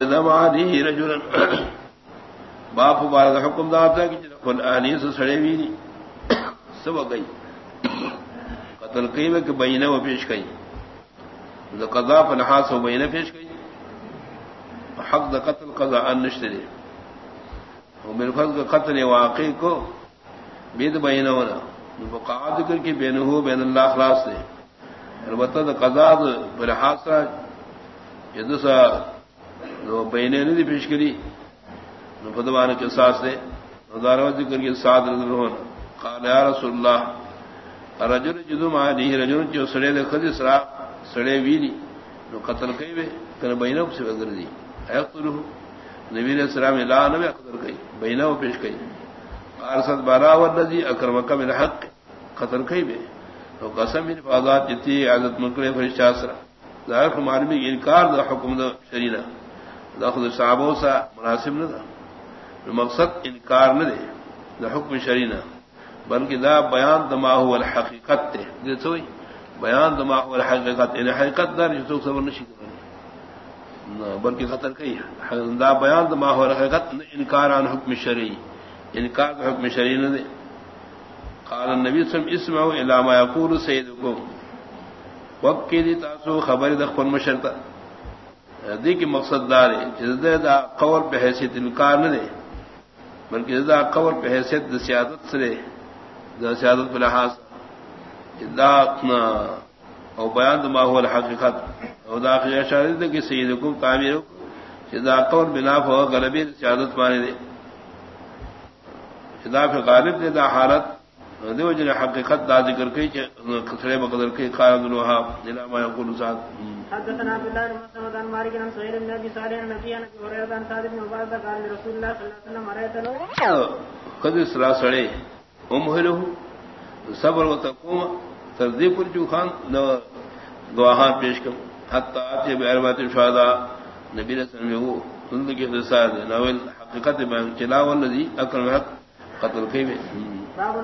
نمانی رجلن۔ باپ مبارک حکم داتا کہ قل آنی سے سڑے بھی نہیں۔ سب گئی۔ قتل کئی میں کہ بینہ و پیش گئی دا قضا فنحاس و بینہ پیش گئی حق دا قتل قضا ان نشترے و من فرض کا قتل واقعی کو بید بینہ ہونا۔ بقاعد کر کے بینہو بین اللہ خلاص دے۔ البتہ دا قضا دا فنحاس را جدسا نو بینے نہیں دی پیش کری، نو فدوان کے ساس دے دارو ذکر کے ساتھ رہون قال یا رسول اللہ، رجل جدو ما دی، رجل جو سڑے دے خد سرا، سڑے ویلی، نو قتل کئی وے کنا بینو سے وگر دی۔ ایقتلو نبی علیہ السلام لا نو قتل کئی، بینو پیش کئی۔ ارسد بارا والذی اکرمک من حق، قتل کئی وے۔ تو قسم من فاضات جتی، عزت مکرے فرشتہ سرا۔ ظاہر فرمان میں انکار دا حکم دا شرینا دا خود صحابوں سا مناسب نہ دا مقصد انکار نہ دے دا حکم شرینا بلکہ دا بیان دما ہو الحقیقت تے دے سوئی بیان دما ہو الحقیقت. یعنی حقیقت دار جو تو صبر نشی کرنے بلکہ قتل کئی ہے دا بیان دما ہو الحقیقت انکار عن حکم شرعی. انکار دا حکم شرعی نہ دے قال النبی صلی اللہ علیہ وسلم، اسمعوا الى ما يقول سيدكم. وقت کی دی تاسو خبر دخل مشرتا دی کی مقصد دار ہے دا قول پہ حیثیت انکار نہ دے بلکہ دا قول پہ حیثیت دا سیادت سے دا سیادت پہ لحاظ دا او بیان دا ما هو الحقیقت. او دا خیلی اشاری دا کہ سیدکم تعمیر دا قول بنا فہو غلبی سیادت مانے دے دا پہ غالب دے دا حالت دیو جن حقیقت دا ذکر کئی کہ کسرے بقدر کئی قائد الوہاب جلا ما یقول سعد۔ حدثنا عبد الله بن مسعود عن مالك عن سهيل بن ابي صالح عن ابي ان هريره عن سعد بن عباده قال لرسول الله صلى الله عليه وسلم رايت له قد اسرا سڑے امهله صبر و تقوم ترذیب پر جو خان گواہان پیش کر حتی آتی باربات الشہداء نبی علیہ السلام وہ زندگی حدثات نوال حقیقت بیان چلا والذی اکرم حق قتل میں